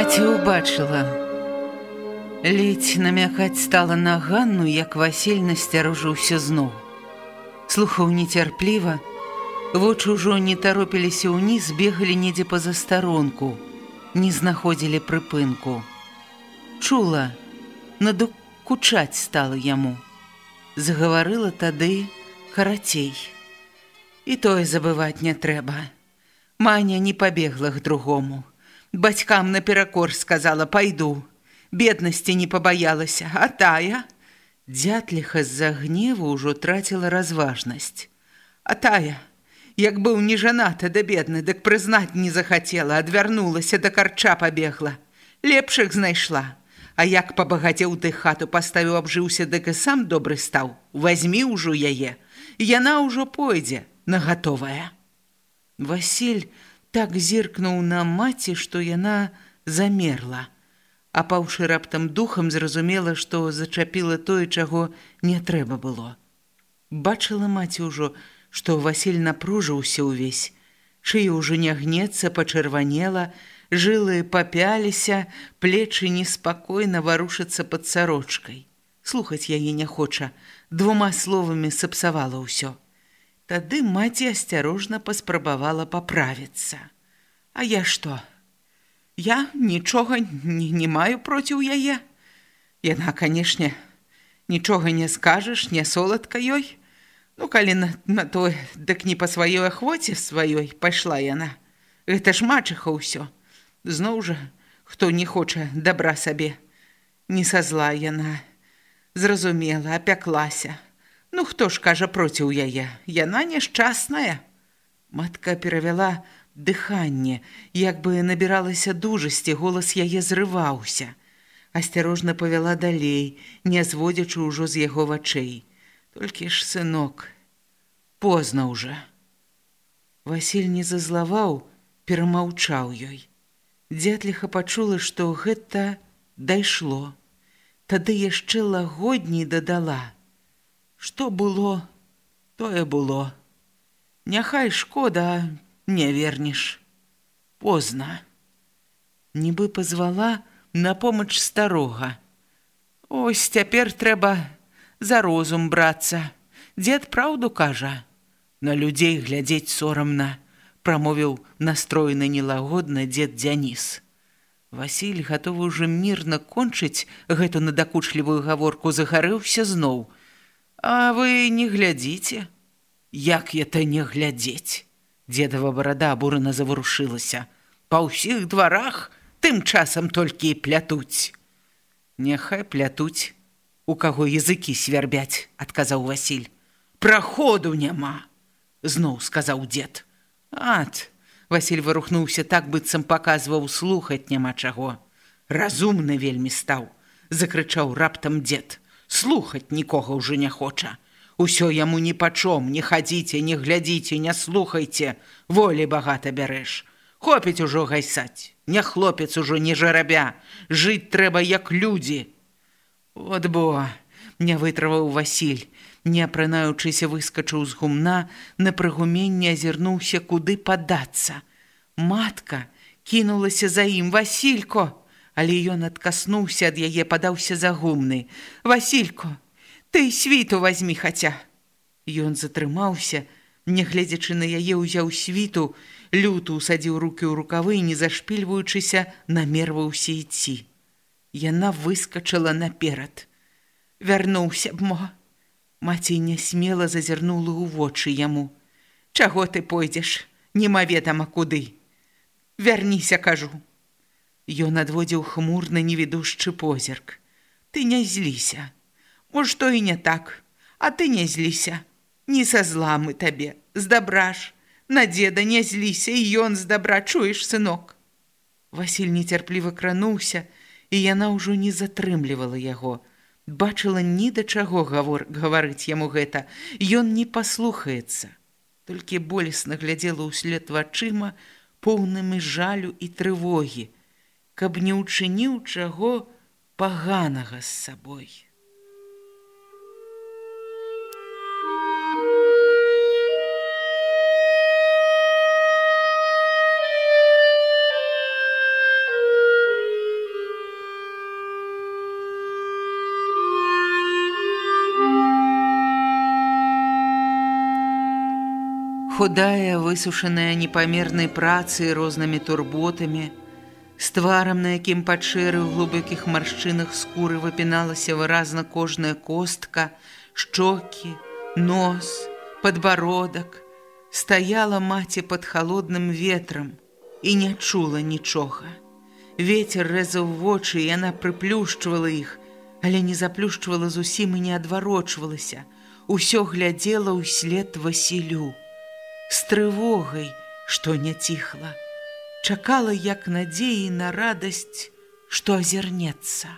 Маці ўбачыла. Ледзь намякаць стала на Ганну, як Васіль насцярожыўся зноў. Слухаў нецярпліва, вочы ўжо не таропіліся ўніз, бегалі недзе па-за старонку, не знаходзілі прыпынку. Чула, надукучаць стала яму. Загаварыла тады карацей. І тое забываць не трэба. Маня не пабегла к другому. Бацькам наперакор сказала пайду. Беднасці не пабаялася, а тая дзятліха з-за гневу ўжо траціла разважнасць. А тая, як быў не жаната да бедны, дык прызнаць не захацела, адвярнулася да карча пабегла. Лепшых знайшла. А як пабагацеў ты хату паставіў абжыўся, дык і сам добры стаў. Вазьмі ўжо яе. Яна ўжо пойдзе, нагатовая. Васіль, так зіркнуў на маці, што яна замерла. А паўшы раптам духам зразумела, што зачапіла тое, чаго не трэба было. Бачыла маці ўжо, што Васіль напружыўся ўвесь. Шыя ўжо не гнецца, пачырванела, жылы папяліся, плечы неспакойна варушацца пад сарочкай. Слухаць яе не хоча, двума словамі сапсавала ўсё. Тады маці асцярожна паспрабавала паправіцца. А я што? Я нічога не, не маю проціў яе. Яна, канешне, нічога не скажаш, не соладка ёй. Ну калі на, на тое, дык не па сваёй ахвоце сваёй пайшла яна. Гэта ж мачыха ўсё. Зноў жа, хто не хоча добра сабе. Не са зла яна. Зразумела, апяклася. Ну хто ж кажа проціў яе, яна няшчасная. Матка перавяла дыханне, як бы набіралася дужасці, голас яе зрываўся. Асцярожна павяла далей, не зводзячы ўжо з яго вачэй. Толькі ж сынок, позна ўжо. Васіль не зазлаваў, перамаўчаў ёй. Дзятліха пачула, што гэта дайшло. Тады яшчэ лагодней дадала. Што было, тое было. Няхай шкода, не вернеш. Позна. Нібы пазвала на помач старога. Ось цяпер трэба за розум брацца. Дзед праўду кажа. На людзей глядзець сорамна, прамовіў настроены нелагодна дзед Дзяніс. Васіль гатовы ўжо мірна кончыць гэту надакучлівую гаворку загарэўся зноў. А вы не глядзіце, як я то не глядзець. Дедава барада абурана заварушылася. Па ўсіх дварах тым часам толькі і плятуць. Няхай плятуць, у каго языкі свярбяць, адказаў Васіль. Праходу няма, зноў сказаў дзед. Ат, Васіль варухнуўся так быццам паказваў слухаць няма чаго. Разумны вельмі стаў, закрычаў раптам дзед слухаць нікога ўжо не хоча. Усё яму ніпачом, не хадзіце, не глядзіце, не слухайце, волі багата бярэш. Хопіць ужо гайсаць, не хлопец ужо не жарабя, жыць трэба як людзі. От бо, не вытраваў Васіль, не апранаючыся выскачыў з гумна, на прыгуменне азірнуўся куды падацца. Матка кінулася за ім Васілько але ён адкаснуўся ад яе падаўся загумны василько ты світу возьми хаця ён затрымаўся нягледзячы на яе ўзяў світу люто ўсадзіў руки ў рукавы і не зашпільваючыся намерваўся ідці. Яна выскачала наперад. Вярнуўся б мо. Маці нясмела зазірнула ў вочы яму. Чаго ты пойдзеш, немаведама куды. Вярніся, кажу. Ён адводзіў хмурны невідушчы позірк. Ты не зліся. Мо што і не так, а ты не зліся. Не са зламы табе, з дабраш. На дзеда не зліся, і ён з дабра чуеш, сынок. Васіль нецярпліва крануўся, і яна ўжо не затрымлівала яго. Бачыла ні да чаго гавор гаварыць яму гэта. Ён не паслухаецца. Толькі болесна глядзела ўслед вачыма, поўнымі жалю і трывогі, каб не ўчыніў чаго паганага з сабой. худая, высушаная непамернай працай рознымі турботамі, з тварам, на якім пачэры ў глубокіх маршчынах скуры выпіналася выразна кожная костка, шчокі, нос, подбародак, стаяла маці пад халодным ветрам і не чула нічога. Вецер рэзаў вочы, яна прыплюшчвала іх, але не заплюшчвала зусім і не адварочвалася. Усё глядзела ўслед Васілю з трывогай, што не ціхла, чакала як надзеі на радасць, што азірнецца.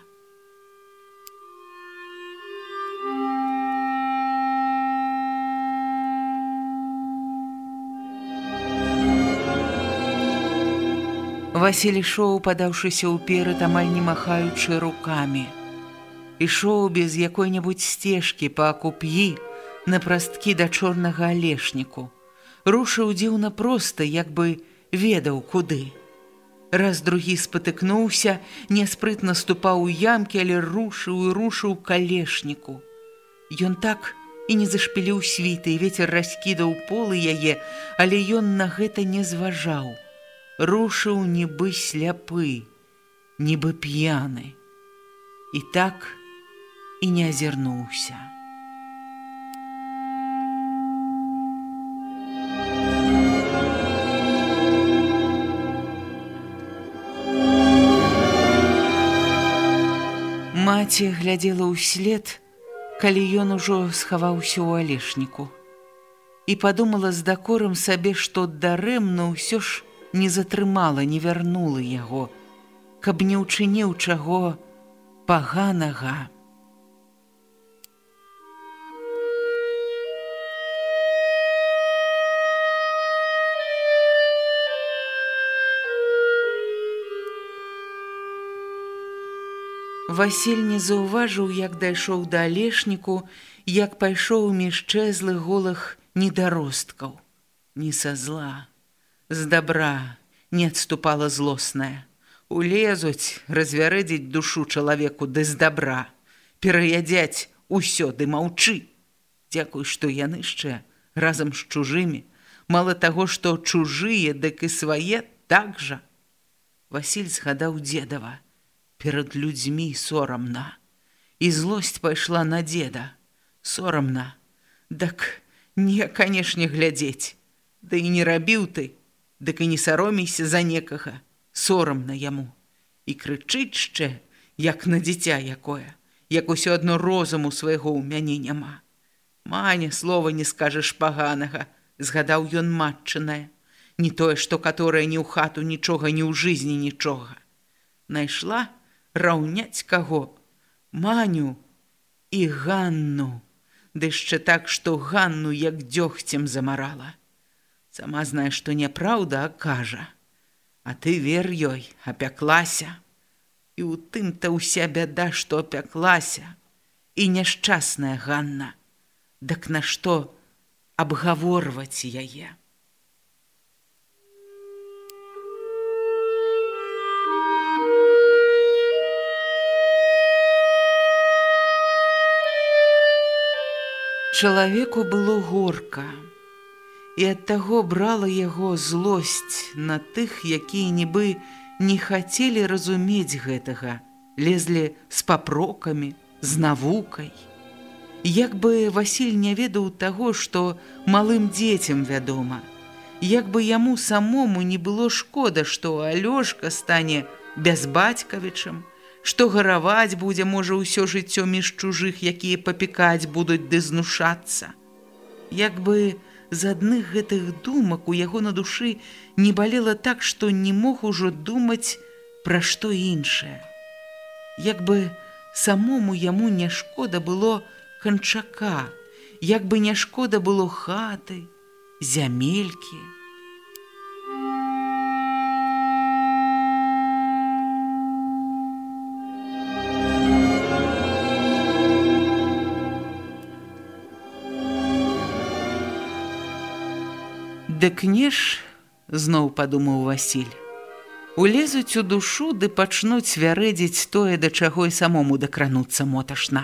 Васіль ішоў, падаўшыся ўперад, амаль не махаючы рукамі. Ішоў без якой-небудзь сцежкі па акуп'і на прасткі да чорнага алешніку рушыў дзіўна проста, як бы ведаў куды. Раз другі спатыкнуўся, няспрытна ступаў у ямкі, але рушыў і рушыў калешніку. Ён так і не зашпіліў світы, ветер раскідаў полы яе, але ён на гэта не зважаў. Рушыў нібы сляпы, нібы п'яны. І так і не азірнуўся. Маці глядзела ўслед, калі ён ужо схаваўся ў алешніку. І падумала з дакорам сабе, што дарэмна ўсё ж не затрымала, не вярнула яго, каб не ўчыніў чаго паганага. Васіль не заўважыў, як дайшоў да алешніку, як пайшоў міжчэзлых голых недаросткаў. Не са зла, з добра не адступала злосная. Улезуць, развярэдзіць душу чалавеку ды з добра, пераядзяць усё ды маўчы. Дзякуй, што яны яшчэ разам з чужымі, мала таго, што чужыя, дык і свае так жа. Васіль згадаў дзедава перад людзьмі сорамна. І злосць пайшла на дзеда. Сорамна. Дак не, канешне, глядзець. Да і не рабіў ты, дык і не саромейся за некага, сорамна яму. І крычыць яшчэ, як на дзіця якое, як усё адно розуму свайго ў мяне няма. Маня слова не скажаш паганага, згадаў ён матчынае. Не тое, што каторая ні ў хату нічога ні ў жызні нічога. Найшла, раўняць каго маню і ганну ды яшчэ так што ганну як дзёгцем замарала. Сама знае што няпраўда кажа. А ты вер ёй апяклася. І у тым то ўся бяда што апяклася. І няшчасная ганна. Дак нашто абгаворваць яе Чалавеку было горка. і ад таго брала яго злосць на тых, якія нібы не хацелі разумець гэтага, лезлі з папрокамі, з навукай. Як бы Васіль не ведаў таго, што малым дзецям вядома, Як бы яму самому не было шкода, што Алёшка стане бязбацькавічам, што гараваць будзе можа ўсё жыццё між чужых, якія папікаць будуць ды знушацца. Як бы з адных гэтых думак у яго на душы не балела так, што не мог ужо думаць пра што іншае. Як бы самому яму не шкода было канчака, як бы не шкода было хаты, зямелькі. Дык не ж, зноў падумаў Васіль. Улезуць у душу ды пачнуць вярэдзіць тое, да чаго і самому дакрануцца моташна.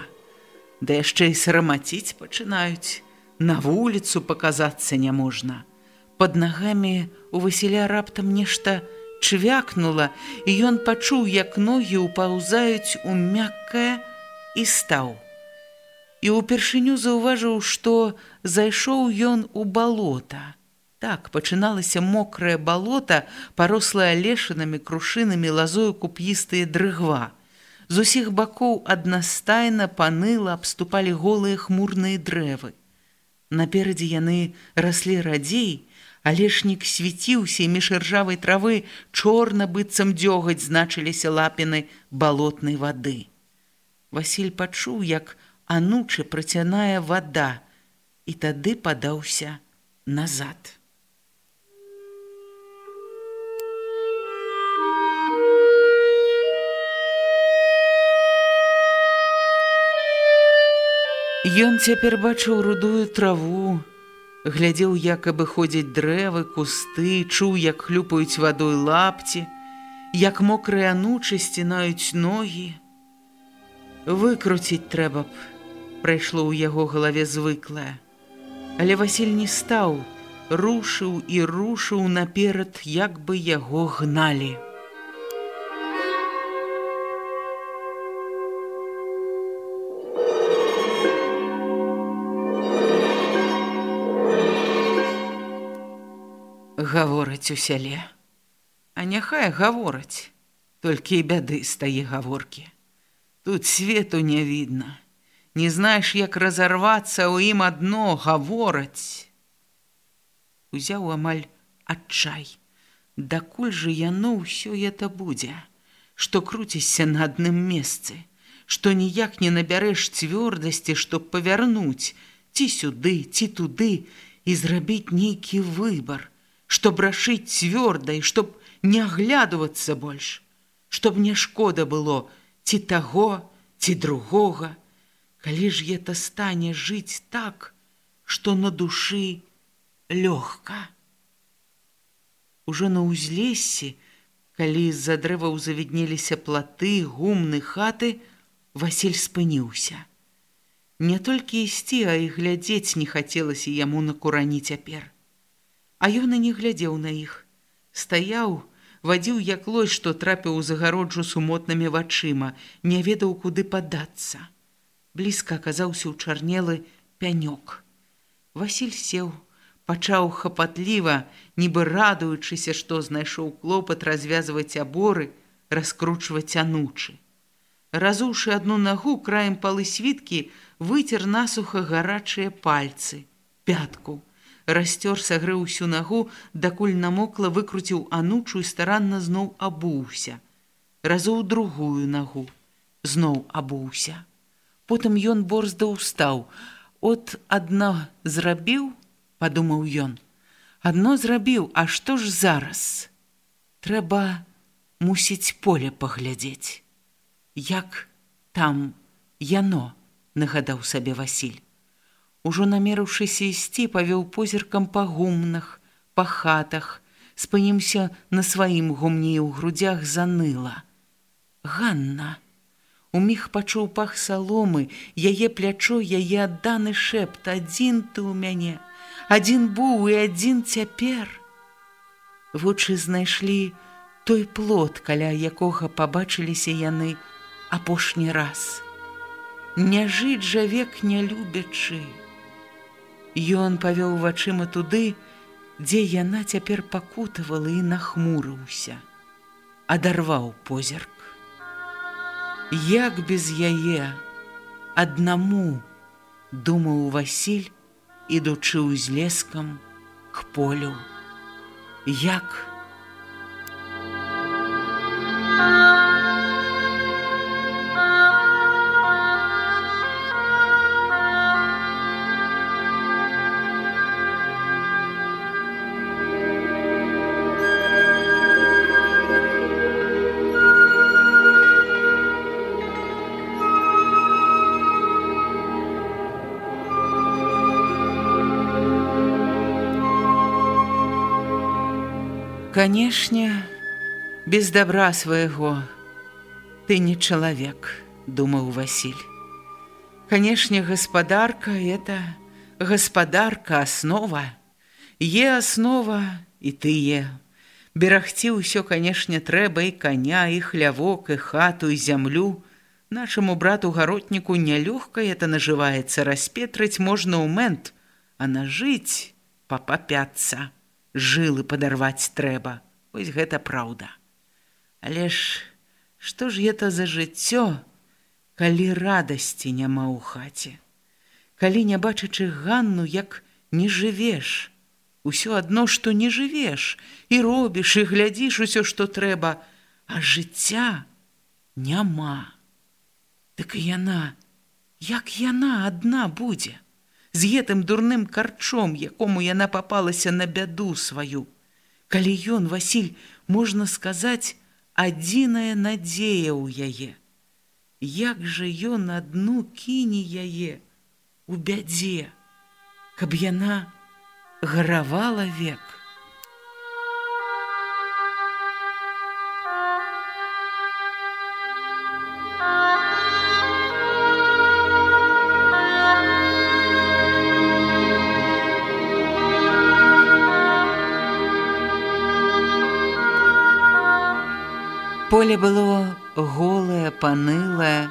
Да яшчэ і сарамаціць пачынаюць. На вуліцу паказацца няможна. Пад нагамі у Васіля раптам нешта чвякнула, і ён пачуў, як ногі ўпаўзаюць у мяккае і стаў. І ўпершыню заўважыў, што зайшоў ён у балота. Так пачыналася мокрае балота, парослае лешанамі, крушынамі лазою куп'істыя дрыгва. З усіх бакоў аднастайна паныла абступалі голыя хмурныя дрэвы. Наперадзе яны раслі радзей, алешнік свяціўся і між іржавай травы чорна быццам дзёгаць значыліся лапіны балотнай вады. Васіль пачуў, як анучы працянае вада, і тады падаўся назад. Ён цяпер бачыў рудую траву, глядзеў, як абыходзяць дрэвы, кусты, чуў, як хлюпаюць вадой лапці, як мокрыя анучы сцінаюць ногі. Выкруціць трэба б, прайшло ў яго галаве звыклае. Але Васіль не стаў, рушыў і рушыў наперад, як бы яго гналі. Гавораць у сяле. А няхай гавораць, толькі і бяды стае гаворкі. Тут свету не відно. Не знаеш, як разарвацца ў ім адно гавораць. Узяў амаль адчай. Дакуль жа яно ўсё это будзе, што круцішся на адным месцы, што ніяк не набярэш цвёрдасці, чтоб павярнуць ці сюды, ці туды і зрабіць нейкі выбар, чтоб рашыць цвёрда і чтоб не аглядвацца больш, чтоб мне шкода было ці таго, ці другога, калі ж это стане жыць так, што на душы лёгка. Ужо на ўзлесе, калі з-за дрэваў завіднеліся платы, гумны хаты, Васіль спыніўся. Не толькі ісці, а і глядзець не хацелася яму на курані цяпер. А ён і не глядзеў на іх. Стаяў, вадзіў як лось, што трапіў у загароджу сумотнымі вачыма, не ведаў, куды падацца. Блізка аказаўся ў чарнелы пянёк. Васіль сеў, пачаў хапатліва, нібы радуючыся, што знайшоў клопат развязваць аборы, раскручваць анучы. Разуўшы адну нагу краем палы світкі, выцер насуха гарачыя пальцы, пятку расцёр сагрэў усю нагу, дакуль намокла выкруціў анучу і старанна зноў абуўся. Разоў другую нагу зноў абуўся. Потым ён борзда ўстаў. От адна зрабіў, падумаў ён. Адно зрабіў, а што ж зараз? Трэба мусіць поле паглядзець. Як там яно, нагадаў сабе Васіль. Ужо намерыўшыся ісці, павёў позіркам па гумнах, па хатах, спынімся на сваім гумне ў грудях заныла. Ганна. У міг пачуў пах саломы, яе плячо, яе адданы шэпт, адзін ты ў мяне, адзін быў і адзін цяпер. Вочы знайшлі той плод, каля якога пабачыліся яны апошні раз. Не жыць жа век не любячы. Ён павёў вачыма туды, дзе яна цяпер пакутавала і нахмурыўся, адарваў позірк. Як без яе? Аднаму думаў Васіль, ідучы ўзлескам к полю, як Канешне, без добра свайго ты не чалавек, думаў Васіль. Канешне, гаспадарка это гаспадарка аснова, е аснова і тые. Берагці ўсё, канешне, трэба і каня, і хлявок, і хату і зямлю. Нашаму брату гаротніку нялёгка это нажываецца, распетрыць можна ў мэнт, а нажыць папапяцца жылы падарваць трэба. Вось гэта праўда. Але ж што ж гэта за жыццё, калі радасці няма ў хаце. Калі не бачачы Ганну, як не жывеш, усё адно, што не жывеш, і робіш і глядзіш усё, што трэба, а жыцця няма. Дык яна, як яна адна будзе з гэтым дурным карчом, якому яна папалася на бяду сваю. Калі ён, Васіль, можна сказаць, адзіная надзея ў яе. Як жа ён адну кіне яе у бядзе, каб яна гаравала век. Поле было голае, панылае,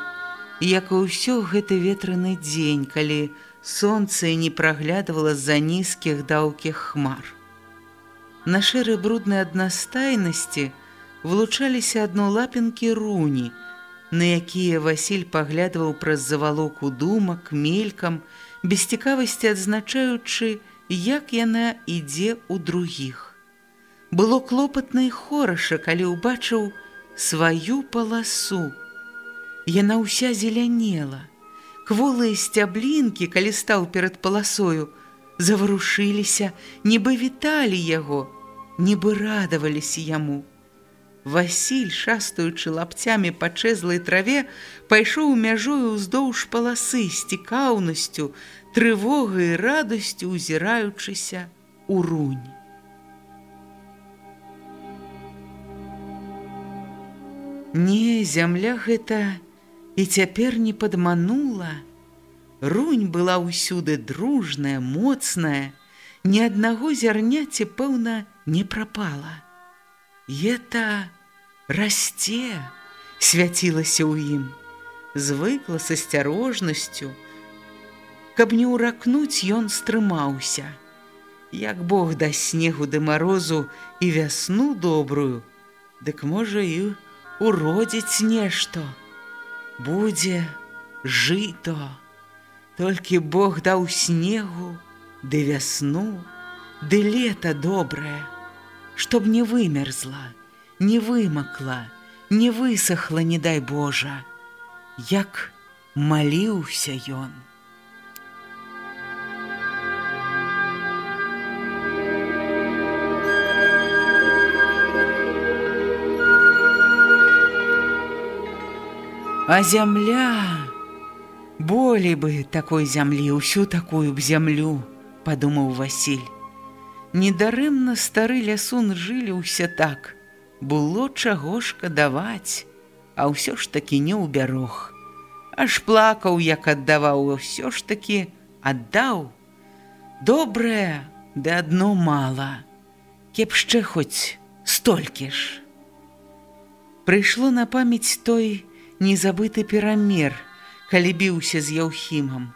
як і ўсё гэты ветраны дзень, калі сонца не праглядывала з-за нізкіх даўкіх хмар. На шэры бруднай аднастайнасці вылучаліся адно лапінкі руні, на якія Васіль паглядваў праз завалоку думак, мелькам, без цікавасці адзначаючы, як яна ідзе ў другіх. Было клопатна і хораша, калі ўбачыў, сваю паласу. Яна ўся зелянела. Кволыя сцяблінкі, калі стаў перад паласою, заварушыліся, нібы віталі яго, нібы радаваліся яму. Васіль, шастаючы лапцямі па чэзлай траве, пайшоў мяжою ўздоўж паласы з цікаўнасцю, трывогай і радасцю узіраючыся ў рунь. Не, зямля гэта і цяпер не падманула. Рунь была ўсюды дружная, моцная, ні аднаго зярняці, пэўна, не прапала. Ета расце, свяцілася ў ім, звыкла са асцярожнасцю. Каб не ўракнуць, ён стрымаўся. Як Бог да снегу ды марозу і вясну добрую, дык можа і уродзіць нешта. Будзе жыто, Толькі Бог даў снегу, ды вясну, ды лета добрае, Чтоб не вымерзла, не вымакла, не высохла, не дай Божа, Як маліўся ён. А зямля, болей бы такой зямлі, ўсю такую б зямлю, падумаў Васіль. Недарэмна стары лясун жылі ўсе так, было чаго шкадаваць, а ўсё ж такі не ўбярог. Аж плакаў, як аддаваў, ўсё ж такі аддаў. Добрае, ды адно мала. Кепшчэ хоць столькі ж. Прыйшло на памяць той незабыты перамер, калі біўся з яўхімам.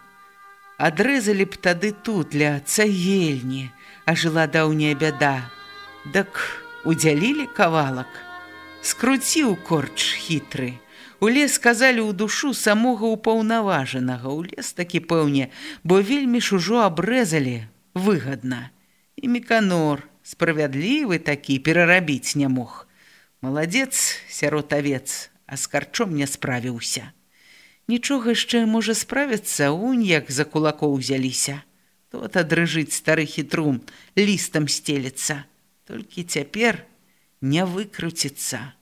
Адрэзалі б тады тут для цагельні, а жыла даўняя бяда. Дак удзялілі кавалак. Скруціў корч хітры. У лес сказалі ў душу самога ўпаўнаважанага. У лес такі пэўне, бо вельмі ж ужо абрэзалі выгадна. І меканор, справядлівы такі перарабіць не мог. Маладзец, сяротавец, а з карчом не справіўся. Нічога яшчэ можа справіцца, унь як за кулакоў узяліся. Тот адрыжыць стары хітрум, лістам стелецца. Толькі цяпер не выкруціцца,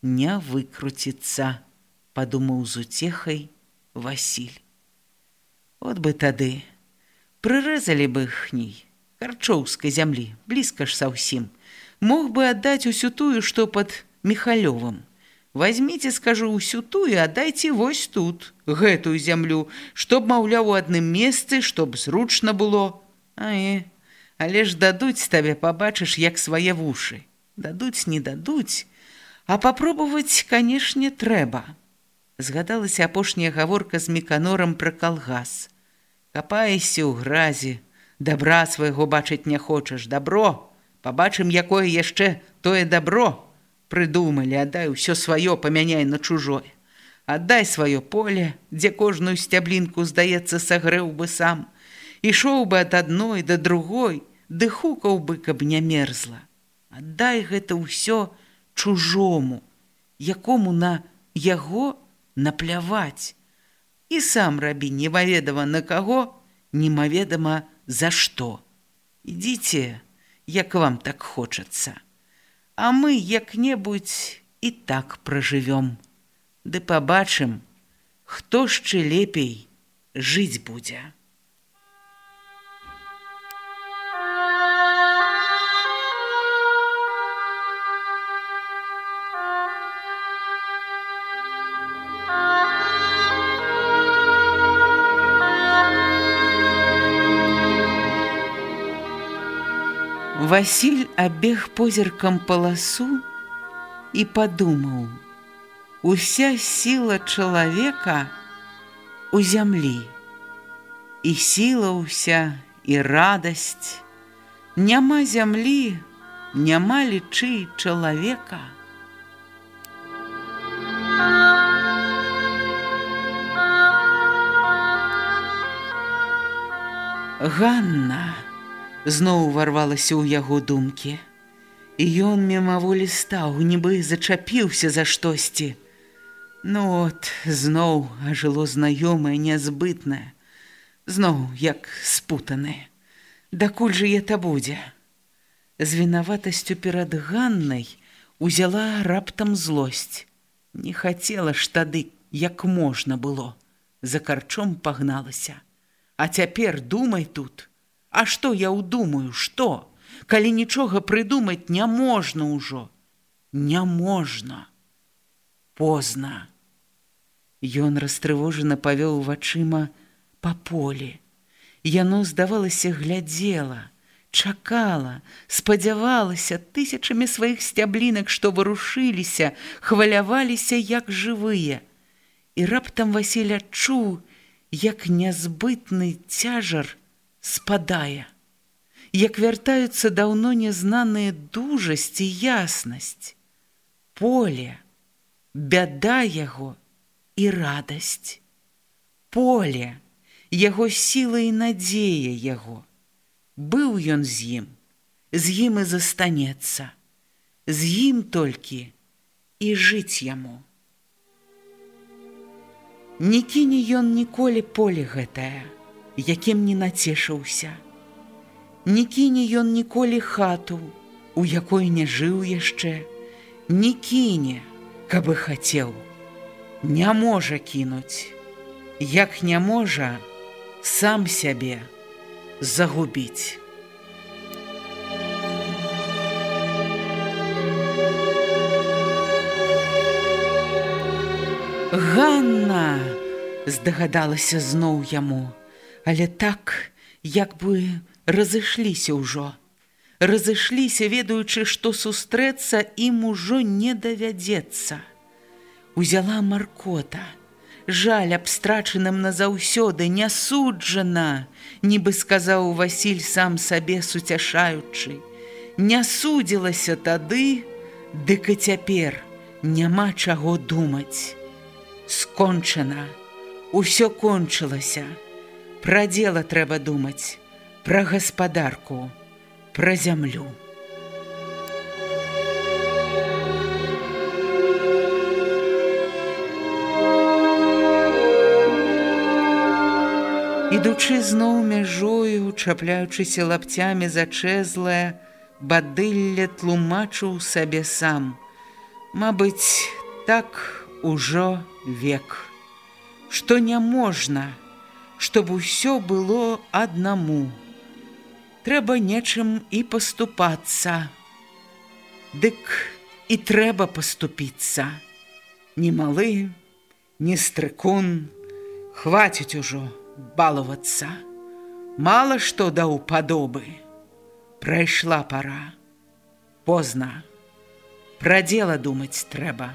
не выкруціцца, падумаў з уцехай Васіль. От бы тады прырэзалі бы хній карчоўскай зямлі, блізка ж са ўсім, мог бы аддаць усю тую, што пад Михалёвым. Возьмите, скажу, усю тую, аддайце вось тут, гэтую зямлю, чтоб, маўляў, у адным месцы, чтоб зручна было. Ае, але ж дадуць табе, пабачыш, як свае вушы. Дадуць, не дадуць, а папробаваць, канешне, трэба. Згадалася апошняя гаворка з меканорам пра калгас. Капаешся ў гразі, дабра свайго бачыць не хочаш, дабро, пабачым, якое яшчэ тое дабро прыдумалі, аддай усё сваё памяняй на чужое. Аддай сваё поле, дзе кожную сцяблінку, здаецца, сагрэў бы сам. Ішоў бы ад адной да другой, ды хукаў бы, каб не мерзла. Аддай гэта ўсё чужому, якому на яго напляваць. І сам рабі немаведама на каго, немаведама за што. Ідзіце, як вам так хочацца а мы як-небудзь і так пражывём. Ды пабачым, хто шчэ лепей жыць будзе. Васіль абег позіркам паласу і падумаў: Уся сіла чалавека у зямлі, і сіла ўся і радасць, няма зямлі, няма лічы чалавека. Ганна, зноў уварвалася ў яго думкі. І ён мімаволі стаў, нібы зачапіўся за штосьці. Ну от, зноў ажыло знаёмае нязбытнае, зноў як спутаны. Дакуль жа это будзе? З вінаватасцю перад Ганнай узяла раптам злосць. Не хацела ж тады, як можна было. За карчом пагналася. А цяпер думай тут, А што я ўдумаю, што? Калі нічога прыдумаць не можна ўжо. Не можна. Позна. Ён растрывожана павёў вачыма па полі. Яно, здавалася, глядзела, чакала, спадзявалася тысячамі сваіх сцяблінак, што варушыліся, хваляваліся як жывыя. І раптам Васіль адчуў, як нязбытны цяжар, спадае, як вяртаюцца даўно незнаныя дужасць і яснасць, поле, бяда яго і радасць, поле, яго сіла і надзея яго. Быў ён з ім, з ім і застанецца, з ім толькі і жыць яму. Не кіне ён ніколі поле гэтае, якім не нацешыўся. Не кіне ён ніколі хату, у якой не жыў яшчэ, не кіне, каб бы хацеў, не можа кінуць, як не можа сам сябе загубіць. Ганна здагадалася зноў яму, але так як бы разышліся ўжо. Разышліся, ведаючы, што сустрэцца ім ужо не давядзецца. Узяла маркота, жаль абстрачаным назаўсёды не суджана, нібы сказаў Васіль сам сабе суцяшаючы. Не судзілася тады, дык і цяпер няма чаго думаць. Скончана, усё кончылася. Пра дзела трэба думаць, пра гаспадарку, пра зямлю. Ідучы зноў мяжою, чапляючыся лапцямі зачэзлае, бадылле тлумачыў сабе сам. Мабыць, так ужо век. Што не можна, чтоб усё было аднаму. Трэба нечым і паступацца. Дык і трэба паступіцца. Ні малы, ні стрыкун, хваціць ужо балавацца. Мала што да ўпадобы. Прайшла пара. Позна. Пра дзела думаць трэба.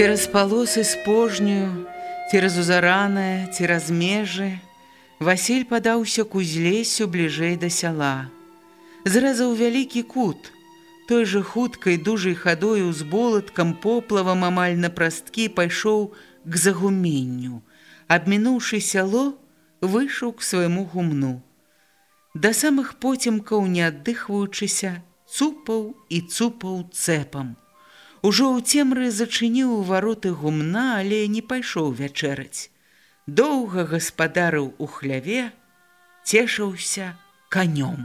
Цераз палосы спожнюю, Цераз узаранае, цераз межы, Васіль падаўся к узлесю бліжэй да сяла. Зрэзаў вялікі кут, той жа хуткай дужай хадою з болаткам поплавам амаль на прасткі пайшоў к загуменню. Абмінуўшы сяло, выйшаў к свайму гумну. Да самых поцемкаў не аддыхваючыся, цупаў і цупаў цэпам. Ужо ў цемры зачыніў вароты гумна, але не пайшоў вячэраць. Доўга гаспадарыў у хляве, цешыўся канём.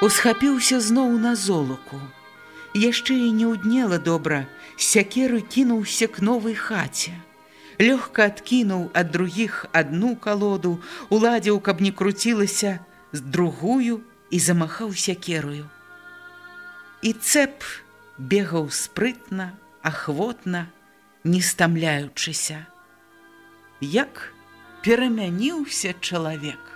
Усхапіўся зноў на золаку. Яшчэ і не ўднела добра, сякеры кінуўся к новай хаце. Лёгка адкінуў ад другіх адну калоду, уладзіў, каб не круцілася з другую, і замахаў сякерую. І цэп бегаў спрытна, ахвотна, не стамляючыся. Як перамяніўся чалавек.